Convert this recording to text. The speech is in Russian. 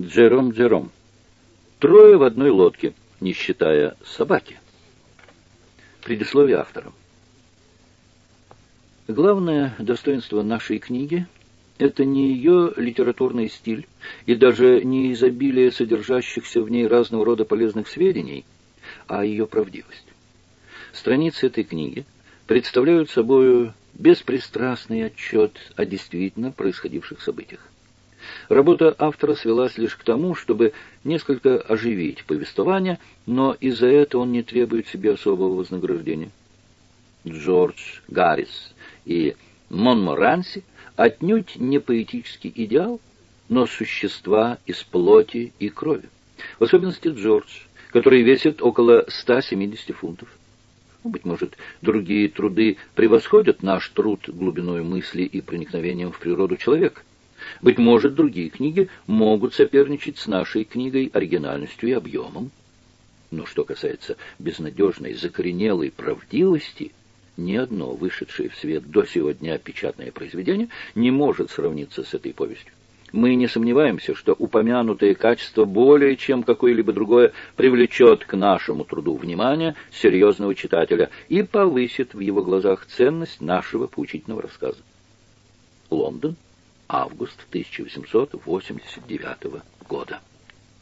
Джером Джером. Трое в одной лодке, не считая собаки. Предисловие автора. Главное достоинство нашей книги — это не ее литературный стиль и даже не изобилие содержащихся в ней разного рода полезных сведений, а ее правдивость. Страницы этой книги представляют собой беспристрастный отчет о действительно происходивших событиях. Работа автора свелась лишь к тому, чтобы несколько оживить повествование, но из-за этого он не требует себе особого вознаграждения. Джордж Гаррис и Монморанси отнюдь не поэтический идеал, но существа из плоти и крови. В особенности Джордж, который весит около 170 фунтов. Быть может, другие труды превосходят наш труд глубиной мысли и проникновением в природу человека. Быть может, другие книги могут соперничать с нашей книгой оригинальностью и объемом. Но что касается безнадежной, закоренелой правдивости, ни одно вышедшее в свет до сегодня печатное произведение не может сравниться с этой повестью. Мы не сомневаемся, что упомянутое качество более чем какое-либо другое привлечет к нашему труду внимание серьезного читателя и повысит в его глазах ценность нашего поучительного рассказа. Август 1889 года.